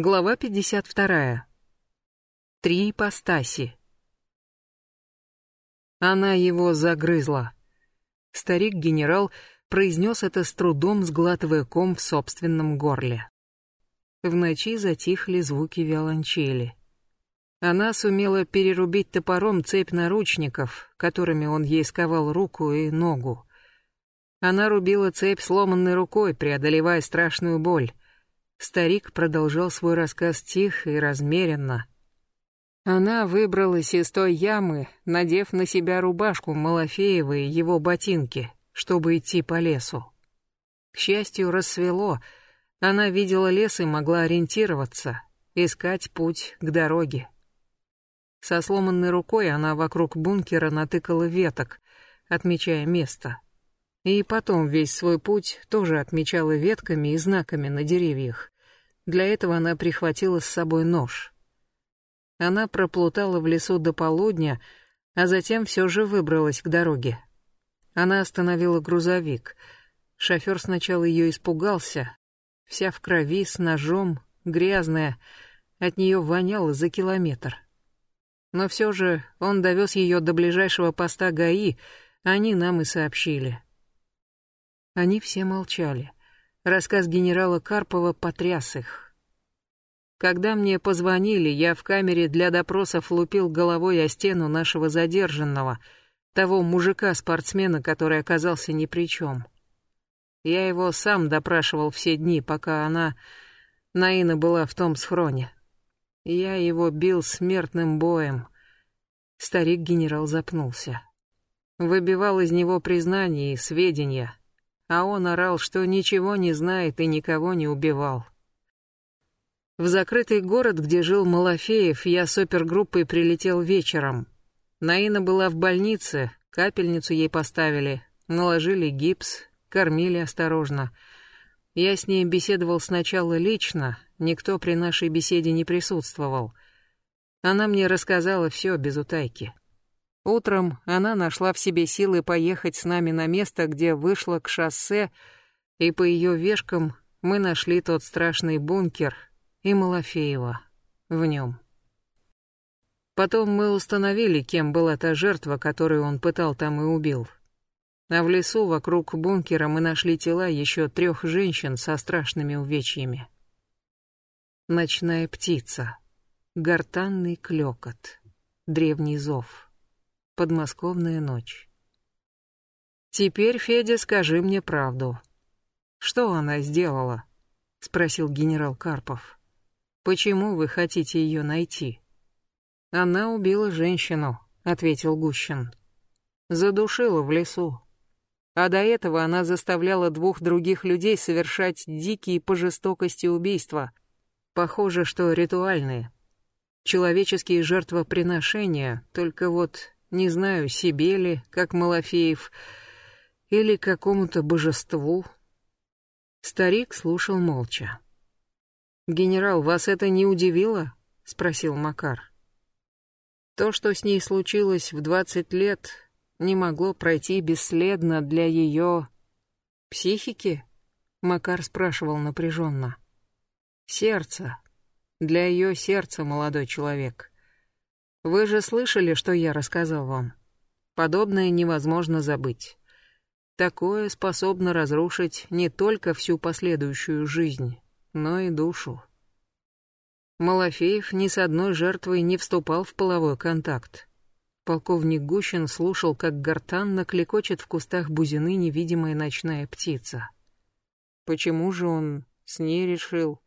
Глава 52. Три ипостаси. Она его загрызла. Старик-генерал произнес это с трудом, сглатывая ком в собственном горле. В ночи затихли звуки виолончели. Она сумела перерубить топором цепь наручников, которыми он ей сковал руку и ногу. Она рубила цепь сломанной рукой, преодолевая страшную боль. Старик продолжал свой рассказ тихо и размеренно. Она выбралась из той ямы, надев на себя рубашку Малафеева и его ботинки, чтобы идти по лесу. К счастью, рассвело. Она видела лес и могла ориентироваться, искать путь к дороге. Со сломанной рукой она вокруг бункера натыкала веток, отмечая место. И потом весь свой путь тоже отмечала ветками и знаками на деревьях. Для этого она прихватила с собой нож. Она проплутала в лесу до полудня, а затем все же выбралась к дороге. Она остановила грузовик. Шофер сначала ее испугался. Вся в крови, с ножом, грязная. От нее воняло за километр. Но все же он довез ее до ближайшего поста ГАИ, они нам и сообщили. Они все молчали. Рассказ генерала Карпова потряс их. Когда мне позвонили, я в камере для допросов лупил головой о стену нашего задержанного, того мужика-спортсмена, который оказался ни при чем. Я его сам допрашивал все дни, пока она, Наина, была в том схроне. Я его бил смертным боем. Старик-генерал запнулся. Выбивал из него признания и сведения, а он орал, что ничего не знает и никого не убивал. В закрытый город, где жил Малафеев, я с опергруппой прилетел вечером. Наина была в больнице, капельницу ей поставили, наложили гипс, кормили осторожно. Я с ней беседовал сначала лично, никто при нашей беседе не присутствовал. Она мне рассказала все без утайки. Утром она нашла в себе силы поехать с нами на место, где вышла к шоссе, и по ее вешкам мы нашли тот страшный бункер и Малафеева в нем. Потом мы установили, кем была та жертва, которую он пытал там и убил. А в лесу вокруг бункера мы нашли тела еще трех женщин со страшными увечьями. Ночная птица, гортанный клёкот, древний зов — Подмосковная ночь. Теперь, Федя, скажи мне правду. Что она сделала? спросил генерал Карпов. Почему вы хотите ее найти? Она убила женщину, ответил Гущин. Задушила в лесу. А до этого она заставляла двух других людей совершать дикие по жестокости убийства. Похоже, что ритуальные. Человеческие жертвоприношения, только вот не знаю, себе ли, как Малафеев, или какому-то божеству. Старик слушал молча. «Генерал, вас это не удивило?» — спросил Макар. То, что с ней случилось в двадцать лет, не могло пройти бесследно для ее... психики? Макар спрашивал напряженно. Сердце. Для ее сердца, молодой человек. Вы же слышали, что я рассказал вам? Подобное невозможно забыть. Такое способно разрушить не только всю последующую жизнь, но и душу. Малафеев ни с одной жертвой не вступал в половой контакт. Полковник Гущин слушал, как гортанно клекочет в кустах бузины невидимая ночная птица. Почему же он с ней решил?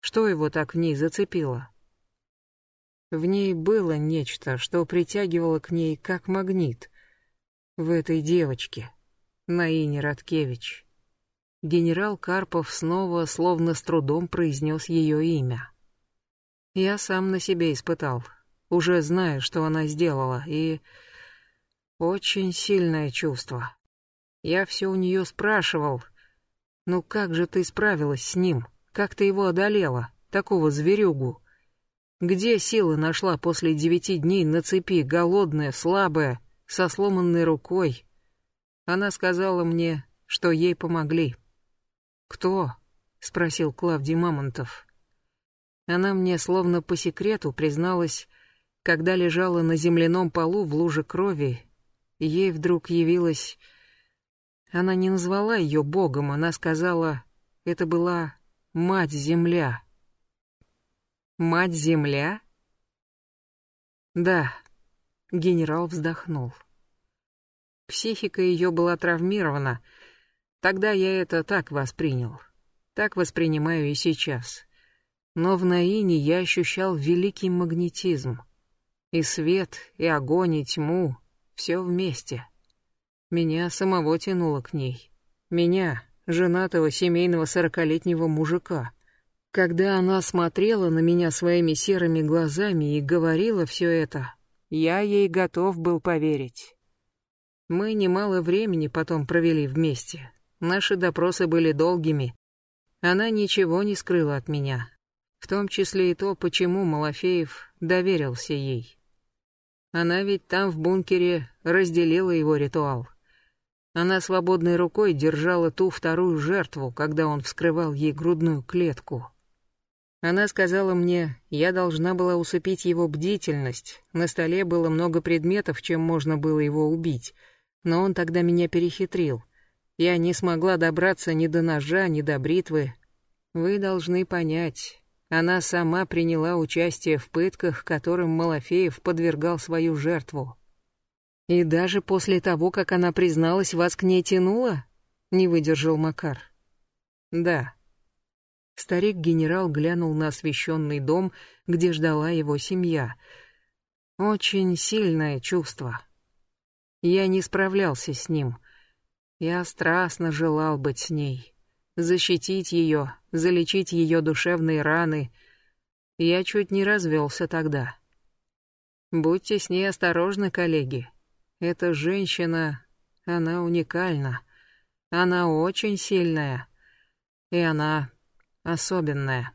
Что его так в ней зацепило? В ней было нечто, что притягивало к ней как магнит. В этой девочке, Наине Радкевич. Генерал Карпов снова, словно с трудом, произнес ее имя. Я сам на себе испытал, уже зная, что она сделала, и... Очень сильное чувство. Я все у нее спрашивал, ну как же ты справилась с ним, как ты его одолела, такого зверюгу? Где силы нашла после девяти дней на цепи, голодная, слабая, со сломанной рукой? Она сказала мне, что ей помогли. «Кто?» — спросил Клавдий Мамонтов. Она мне словно по секрету призналась, когда лежала на земляном полу в луже крови, ей вдруг явилась... Она не назвала ее богом, она сказала, это была мать-земля. Мать-земля? Да, генерал вздохнул. Психика ее была травмирована. Тогда я это так воспринял. Так воспринимаю и сейчас. Но в Наине я ощущал великий магнетизм. И свет, и огонь, и тьму — все вместе. Меня самого тянуло к ней. Меня, женатого семейного сорокалетнего мужика. Когда она смотрела на меня своими серыми глазами и говорила все это, я ей готов был поверить. Мы немало времени потом провели вместе. Наши допросы были долгими. Она ничего не скрыла от меня, в том числе и то, почему Малафеев доверился ей. Она ведь там в бункере разделила его ритуал. Она свободной рукой держала ту вторую жертву, когда он вскрывал ей грудную клетку. Она сказала мне, я должна была усыпить его бдительность. На столе было много предметов, чем можно было его убить — но он тогда меня перехитрил. Я не смогла добраться ни до ножа, ни до бритвы. Вы должны понять, она сама приняла участие в пытках, которым Малафеев подвергал свою жертву. И даже после того, как она призналась, вас к ней тянуло? Не выдержал Макар. Да. Старик-генерал глянул на освещенный дом, где ждала его семья. Очень сильное чувство. Я не справлялся с ним. Я страстно желал быть с ней, защитить ее, залечить ее душевные раны. Я чуть не развелся тогда. Будьте с ней осторожны, коллеги. Эта женщина, она уникальна. Она очень сильная. И она особенная.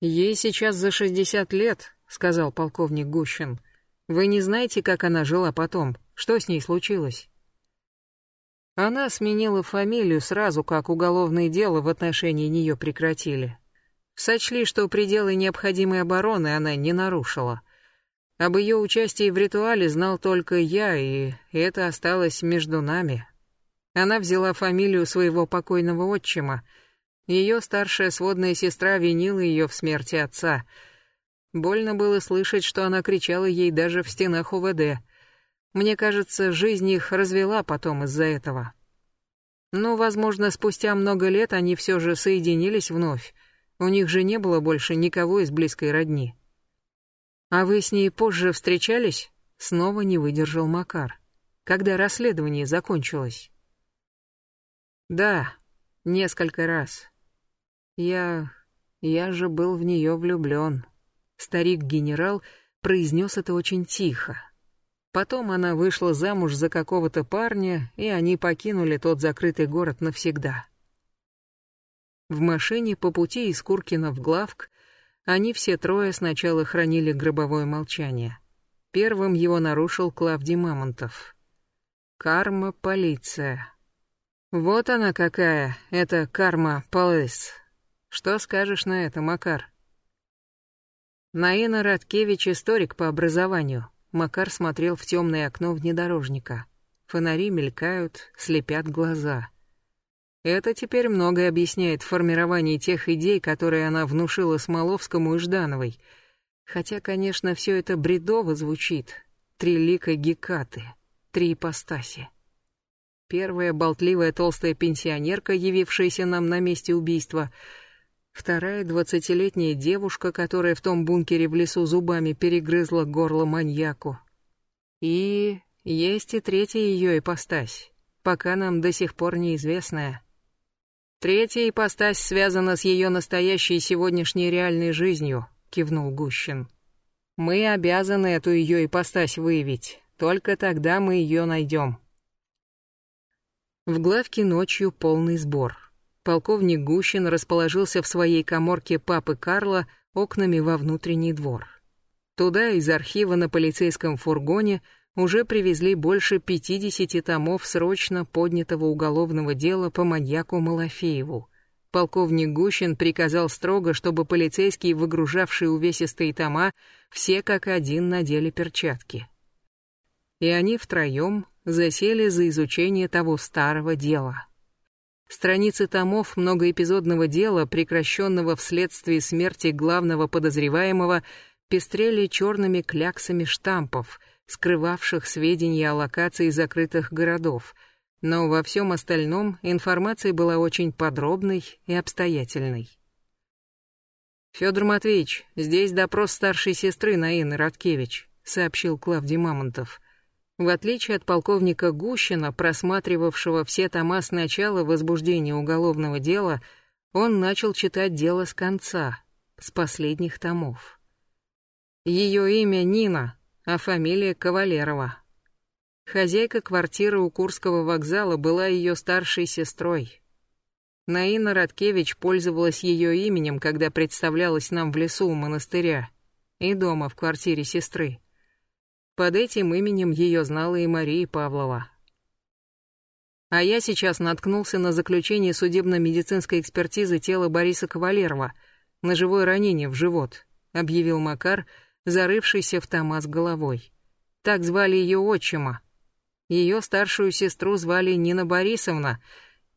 Ей сейчас за шестьдесят лет, сказал полковник Гущин. Вы не знаете, как она жила потом? Что с ней случилось? Она сменила фамилию сразу, как уголовное дело в отношении нее прекратили. Сочли, что пределы необходимой обороны она не нарушила. Об ее участии в ритуале знал только я, и это осталось между нами. Она взяла фамилию своего покойного отчима. Ее старшая сводная сестра винила ее в смерти отца. Больно было слышать, что она кричала ей даже в стенах УВД. Мне кажется, жизнь их развела потом из-за этого. Но, возможно, спустя много лет они все же соединились вновь. У них же не было больше никого из близкой родни. А вы с ней позже встречались? Снова не выдержал Макар. Когда расследование закончилось? Да, несколько раз. Я... я же был в нее влюблен. Старик-генерал произнес это очень тихо, Потом она вышла замуж за какого-то парня, и они покинули тот закрытый город навсегда. В машине по пути из Куркина в Главк они все трое сначала хранили гробовое молчание. Первым его нарушил Клавдий Мамонтов. Карма полиция. Вот она какая, это карма полис. Что скажешь на это, Макар? Наина Радкевич историк по образованию. Макар смотрел в темное окно внедорожника. Фонари мелькают, слепят глаза. Это теперь многое объясняет в формировании тех идей, которые она внушила Смоловскому и Ждановой. Хотя, конечно, все это бредово звучит. Три лика Гекаты, три ипостаси. Первая болтливая толстая пенсионерка, явившаяся нам на месте убийства — Вторая двадцатилетняя девушка, которая в том бункере в лесу зубами перегрызла горло маньяку. И есть и третья ее ипостась, пока нам до сих пор неизвестная. Третья ипостась связана с ее настоящей сегодняшней реальной жизнью, кивнул Гущин. Мы обязаны эту ее ипостась выявить, только тогда мы ее найдем. В главке ночью полный сбор полковник Гущин расположился в своей коморке папы Карла окнами во внутренний двор. Туда из архива на полицейском фургоне уже привезли больше 50 томов срочно поднятого уголовного дела по маньяку Малафееву. Полковник Гущин приказал строго, чтобы полицейские, выгружавшие увесистые тома, все как один надели перчатки. И они втроем засели за изучение того старого дела. Страницы томов многоэпизодного дела, прекращенного вследствие смерти главного подозреваемого, пестрели черными кляксами штампов, скрывавших сведения о локации закрытых городов — но во всем остальном информация была очень подробной и обстоятельной. «Федор Матвеевич, здесь допрос старшей сестры Наины Радкевич», — сообщил Клавдий Мамонтов. В отличие от полковника Гущина, просматривавшего все тома с начала возбуждения уголовного дела, он начал читать дело с конца, с последних томов. Ее имя Нина, а фамилия Кавалерова. Хозяйка квартиры у Курского вокзала была ее старшей сестрой. Наина Радкевич пользовалась ее именем, когда представлялась нам в лесу у монастыря и дома в квартире сестры. Под этим именем ее знала и Мария Павлова. А я сейчас наткнулся на заключение судебно-медицинской экспертизы тела Бориса Кавалерова, ножевое ранение в живот, объявил Макар, зарывшийся в Томас головой. Так звали ее отчима, ее старшую сестру звали Нина Борисовна,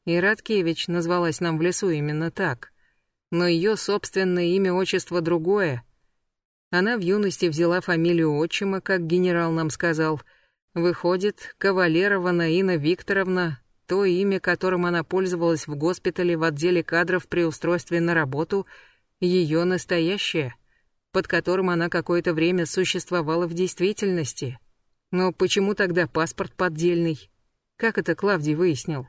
и Радкевич назвалась нам в лесу именно так. Но ее собственное имя-отчество другое. Она в юности взяла фамилию отчима, как генерал нам сказал. Выходит, Кавалерова Наина Викторовна, то имя, которым она пользовалась в госпитале в отделе кадров при устройстве на работу, ее настоящее, под которым она какое-то время существовала в действительности. Но почему тогда паспорт поддельный? Как это Клавдий выяснил?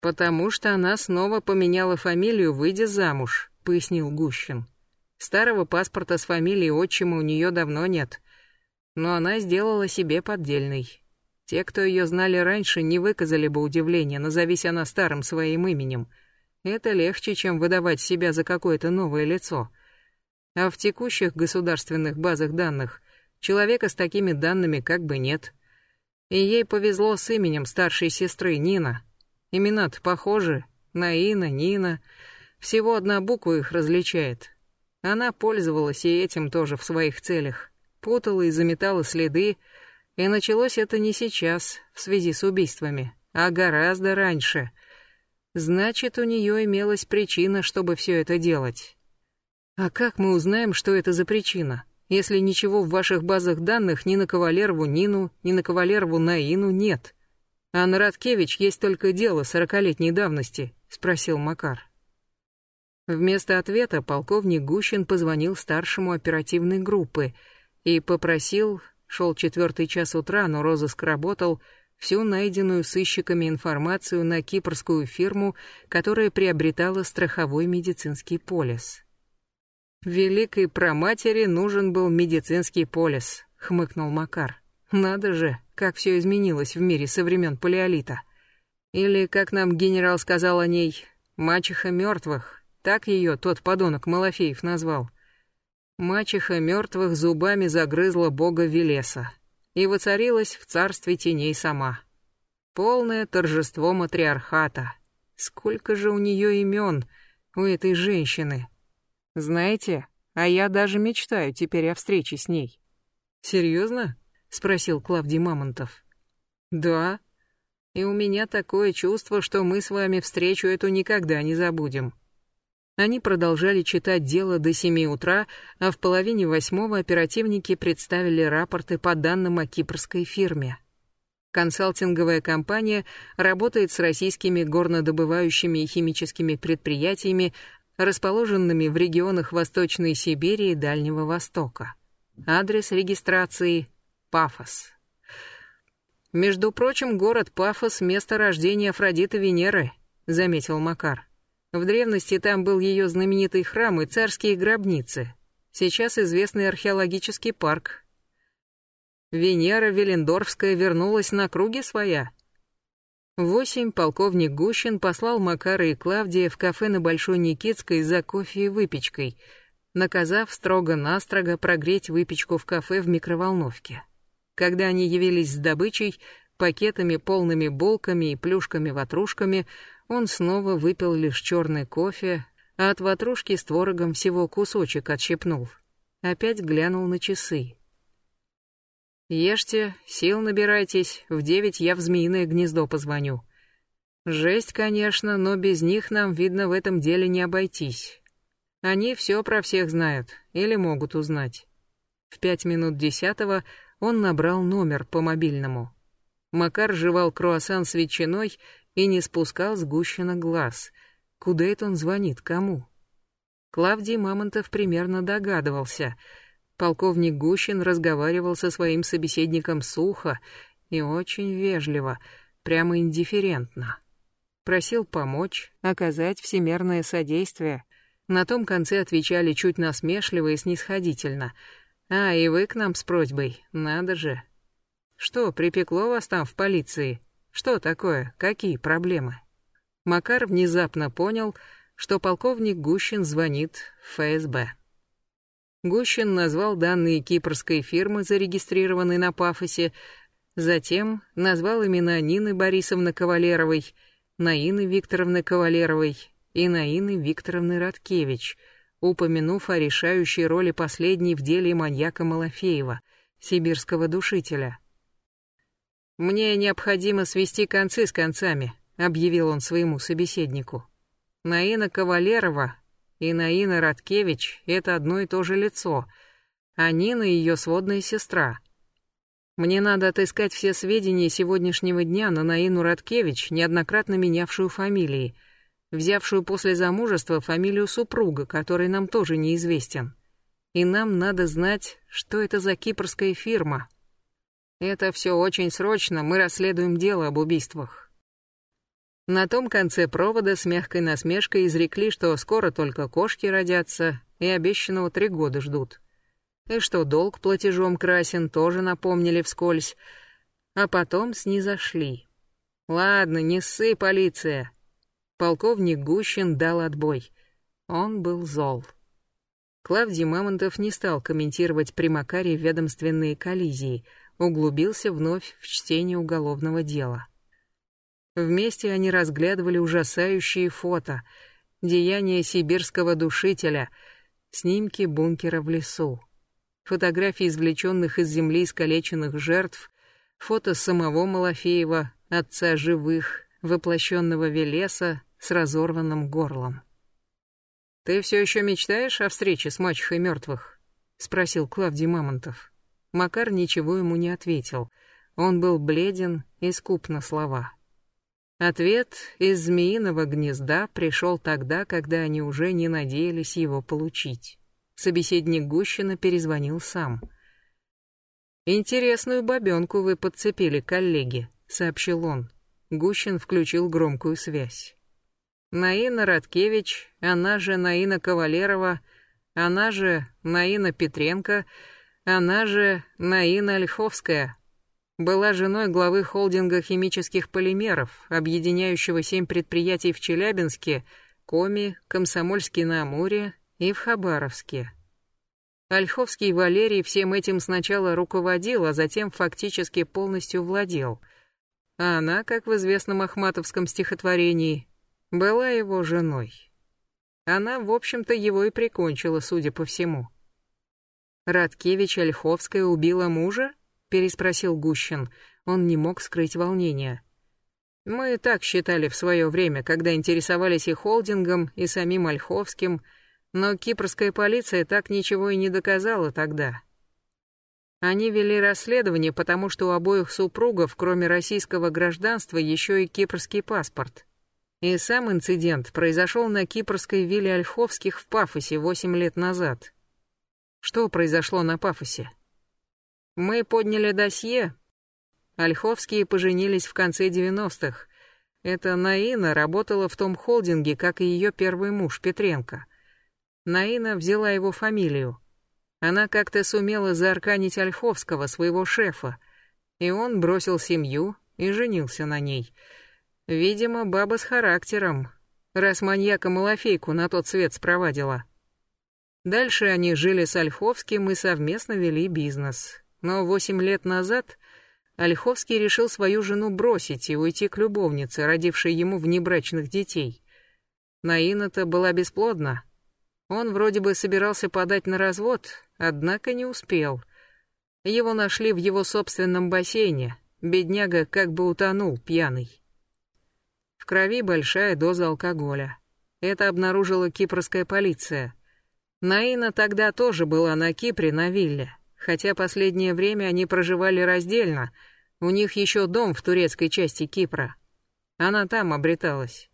Потому что она снова поменяла фамилию, выйдя замуж, пояснил Гущин. Старого паспорта с фамилией отчима у нее давно нет, но она сделала себе поддельный. Те, кто ее знали раньше, не выказали бы удивления, назовись она старым своим именем. Это легче, чем выдавать себя за какое-то новое лицо. А в текущих государственных базах данных Человека с такими данными как бы нет. И ей повезло с именем старшей сестры Нина. Имена-то похожи. Наина, Нина. Всего одна буква их различает. Она пользовалась и этим тоже в своих целях. Путала и заметала следы. И началось это не сейчас, в связи с убийствами, а гораздо раньше. Значит, у нее имелась причина, чтобы все это делать. А как мы узнаем, что это за причина? если ничего в ваших базах данных ни на Кавалерову Нину, ни на Кавалерову Наину нет? А на Радкевич есть только дело сорокалетней давности, спросил Макар. Вместо ответа полковник Гущин позвонил старшему оперативной группы и попросил, шел четвертый час утра, но розыск работал, всю найденную сыщиками информацию на кипрскую фирму, которая приобретала страховой медицинский полис. Великой проматери нужен был медицинский полис, хмыкнул Макар. Надо же, как все изменилось в мире со времен палеолита. Или, как нам генерал сказал о ней, мачеха мертвых. Так ее тот подонок Малафеев назвал. Мачеха мертвых зубами загрызла бога Велеса и воцарилась в царстве теней сама. Полное торжество матриархата. Сколько же у нее имен, у этой женщины. Знаете, а я даже мечтаю теперь о встрече с ней. Серьезно? спросил Клавдий Мамонтов. Да. И у меня такое чувство, что мы с вами встречу эту никогда не забудем. Они продолжали читать дело до семи утра, а в половине восьмого оперативники представили рапорты по данным о кипрской фирме. Консалтинговая компания работает с российскими горнодобывающими и химическими предприятиями расположенными в регионах Восточной Сибири и Дальнего Востока. Адрес регистрации – Пафос. «Между прочим, город Пафос – место рождения Афродиты Венеры», – заметил Макар. В древности там был ее знаменитый храм и царские гробницы. Сейчас известный археологический парк. Венера Велендорфская вернулась на круги своя – восемь полковник Гущин послал Макара и Клавдия в кафе на Большой Никитской за кофе и выпечкой, наказав строго-настрого прогреть выпечку в кафе в микроволновке. Когда они явились с добычей, Пакетами, полными булками и плюшками-ватрушками он снова выпил лишь черный кофе, а от ватрушки с творогом всего кусочек отщепнул. Опять глянул на часы. «Ешьте, сил набирайтесь, в девять я в змеиное гнездо позвоню. Жесть, конечно, но без них нам, видно, в этом деле не обойтись. Они все про всех знают или могут узнать». В пять минут десятого он набрал номер по мобильному. Макар жевал круассан с ветчиной и не спускал с Гущина глаз. Куда это он звонит, кому? Клавдий Мамонтов примерно догадывался. Полковник Гущин разговаривал со своим собеседником сухо и очень вежливо, прямо индифферентно. Просил помочь, оказать всемерное содействие. На том конце отвечали чуть насмешливо и снисходительно. «А, и вы к нам с просьбой, надо же». «Что, припекло вас там в полиции? Что такое? Какие проблемы?» Макар внезапно понял, что полковник Гущин звонит в ФСБ. Гущин назвал данные кипрской фирмы, зарегистрированной на Пафосе, затем назвал имена Нины Борисовны Кавалеровой, Наины Викторовны Кавалеровой и Наины Викторовны Радкевич, упомянув о решающей роли последней в деле маньяка Малафеева, сибирского душителя. «Мне необходимо свести концы с концами», — объявил он своему собеседнику. Наина Кавалерова и Наина Радкевич — это одно и то же лицо, а Нина — ее сводная сестра. Мне надо отыскать все сведения сегодняшнего дня на Наину Радкевич, неоднократно менявшую фамилии, взявшую после замужества фамилию супруга, который нам тоже неизвестен. И нам надо знать, что это за кипрская фирма. Это все очень срочно, мы расследуем дело об убийствах. На том конце провода с мягкой насмешкой изрекли, что скоро только кошки родятся, и обещанного три года ждут. И что долг платежом красен, тоже напомнили вскользь. А потом снизошли. «Ладно, не ссы, полиция!» Полковник Гущин дал отбой. Он был зол. Клавдий Мамонтов не стал комментировать при Макаре ведомственные коллизии, углубился вновь в чтение уголовного дела. Вместе они разглядывали ужасающие фото, деяния сибирского душителя, снимки бункера в лесу, фотографии извлеченных из земли искалеченных жертв, фото самого Малафеева, отца живых, воплощенного Велеса с разорванным горлом. «Ты все еще мечтаешь о встрече с мачехой мертвых?» — спросил Клавдий Мамонтов. Макар ничего ему не ответил. Он был бледен и скуп на слова. Ответ из змеиного гнезда пришел тогда, когда они уже не надеялись его получить. Собеседник Гущина перезвонил сам. «Интересную бабенку вы подцепили, коллеги», — сообщил он. Гущин включил громкую связь. Наина Радкевич, она же Наина Кавалерова, она же Наина Петренко, она же Наина Ольховская, была женой главы холдинга химических полимеров, объединяющего семь предприятий в Челябинске, Коми, Комсомольске на Амуре и в Хабаровске. Ольховский Валерий всем этим сначала руководил, а затем фактически полностью владел. А она, как в известном ахматовском стихотворении, была его женой. Она, в общем-то, его и прикончила, судя по всему. Радкевич Ольховская убила мужа? переспросил Гущин. Он не мог скрыть волнения. Мы так считали в свое время, когда интересовались и холдингом, и самим Ольховским, но кипрская полиция так ничего и не доказала тогда. Они вели расследование, потому что у обоих супругов, кроме российского гражданства, еще и кипрский паспорт. И сам инцидент произошел на кипрской вилле Ольховских в Пафосе восемь лет назад. Что произошло на Пафосе? Мы подняли досье. Ольховские поженились в конце 90-х. Эта Наина работала в том холдинге, как и ее первый муж Петренко. Наина взяла его фамилию. Она как-то сумела заарканить Ольховского, своего шефа, и он бросил семью и женился на ней. Видимо, баба с характером, раз маньяка Малафейку на тот свет спровадила. Дальше они жили с Ольховским и совместно вели бизнес но восемь лет назад Ольховский решил свою жену бросить и уйти к любовнице, родившей ему внебрачных детей. Наина-то была бесплодна. Он вроде бы собирался подать на развод, однако не успел. Его нашли в его собственном бассейне. Бедняга как бы утонул, пьяный. В крови большая доза алкоголя. Это обнаружила кипрская полиция. Наина тогда тоже была на Кипре, на вилле. Хотя последнее время они проживали раздельно. У них еще дом в турецкой части Кипра. Она там обреталась.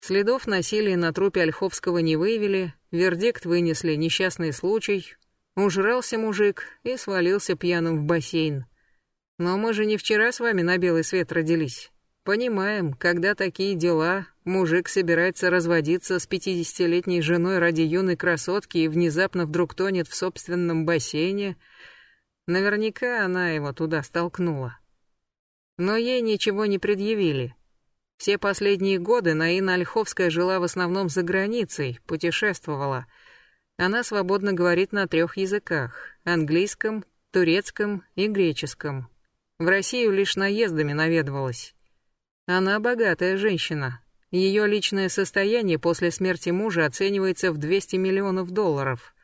Следов насилия на трупе Ольховского не выявили, вердикт вынесли несчастный случай. Ужрался мужик и свалился пьяным в бассейн. Но мы же не вчера с вами на белый свет родились. Понимаем, когда такие дела, мужик собирается разводиться с пятидесятилетней женой ради юной красотки и внезапно вдруг тонет в собственном бассейне. Наверняка она его туда столкнула. Но ей ничего не предъявили. Все последние годы Наина Ольховская жила в основном за границей, путешествовала. Она свободно говорит на трех языках – английском, турецком и греческом. В Россию лишь наездами наведывалась. Она богатая женщина. Ее личное состояние после смерти мужа оценивается в 200 миллионов долларов.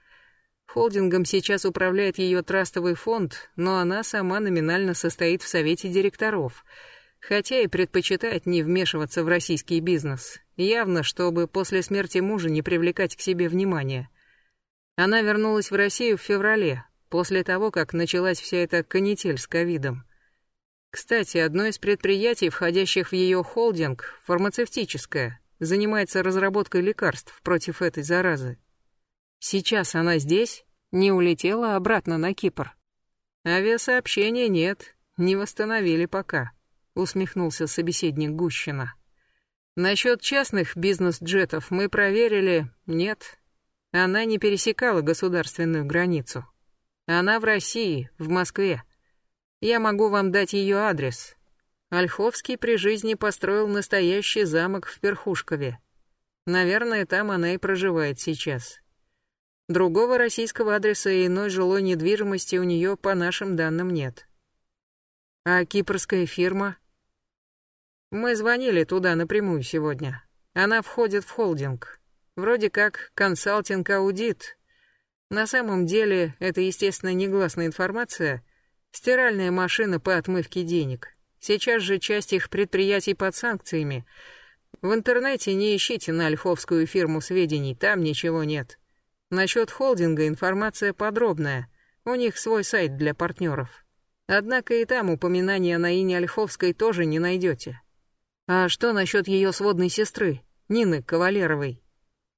Холдингом сейчас управляет ее трастовый фонд, но она сама номинально состоит в совете директоров – хотя и предпочитает не вмешиваться в российский бизнес, явно, чтобы после смерти мужа не привлекать к себе внимания. Она вернулась в Россию в феврале, после того, как началась вся эта канитель с ковидом. Кстати, одно из предприятий, входящих в ее холдинг, фармацевтическое, занимается разработкой лекарств против этой заразы. Сейчас она здесь, не улетела обратно на Кипр. Авиасообщения нет, не восстановили пока усмехнулся собеседник Гущина. Насчет частных бизнес-джетов мы проверили, нет. Она не пересекала государственную границу. Она в России, в Москве. Я могу вам дать ее адрес. Ольховский при жизни построил настоящий замок в Перхушкове. Наверное, там она и проживает сейчас. Другого российского адреса и иной жилой недвижимости у нее, по нашим данным, нет. А кипрская фирма? Мы звонили туда напрямую сегодня. Она входит в холдинг. Вроде как консалтинг-аудит. На самом деле, это, естественно, негласная информация. Стиральная машина по отмывке денег. Сейчас же часть их предприятий под санкциями. В интернете не ищите на ольховскую фирму сведений, там ничего нет. Насчет холдинга информация подробная. У них свой сайт для партнеров. Однако и там упоминания на Ине Ольховской тоже не найдете. А что насчет ее сводной сестры, Нины Кавалеровой?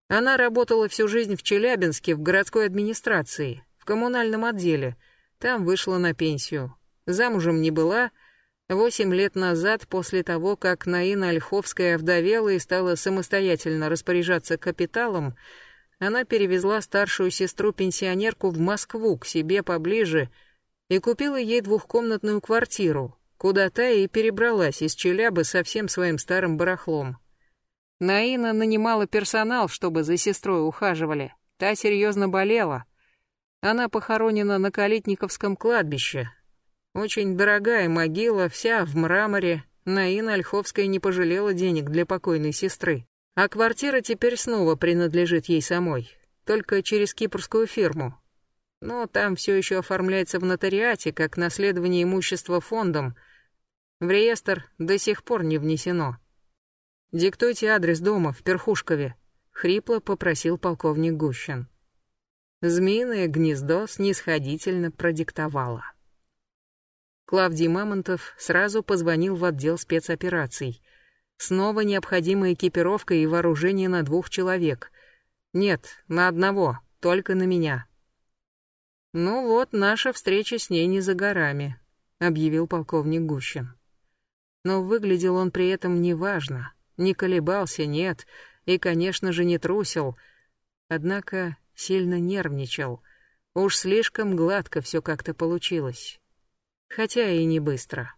Она работала всю жизнь в Челябинске в городской администрации, в коммунальном отделе. Там вышла на пенсию. Замужем не была. Восемь лет назад, после того, как Наина Ольховская овдовела и стала самостоятельно распоряжаться капиталом, она перевезла старшую сестру-пенсионерку в Москву к себе поближе и купила ей двухкомнатную квартиру, куда та и перебралась из Челябы со всем своим старым барахлом. Наина нанимала персонал, чтобы за сестрой ухаживали. Та серьезно болела. Она похоронена на Калитниковском кладбище. Очень дорогая могила, вся в мраморе. Наина Ольховская не пожалела денег для покойной сестры. А квартира теперь снова принадлежит ей самой, только через кипрскую фирму. Но там все еще оформляется в нотариате, как наследование имущества фондом — в реестр до сих пор не внесено. Диктуйте адрес дома в Перхушкове, хрипло попросил полковник Гущин. Змеиное гнездо снисходительно продиктовало. Клавдий Мамонтов сразу позвонил в отдел спецопераций. Снова необходимая экипировка и вооружение на двух человек. Нет, на одного, только на меня. Ну вот, наша встреча с ней не за горами, объявил полковник Гущин. Но выглядел он при этом неважно, не колебался, нет, и, конечно же, не трусил. Однако сильно нервничал. Уж слишком гладко все как-то получилось. Хотя и не быстро.